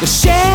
The shame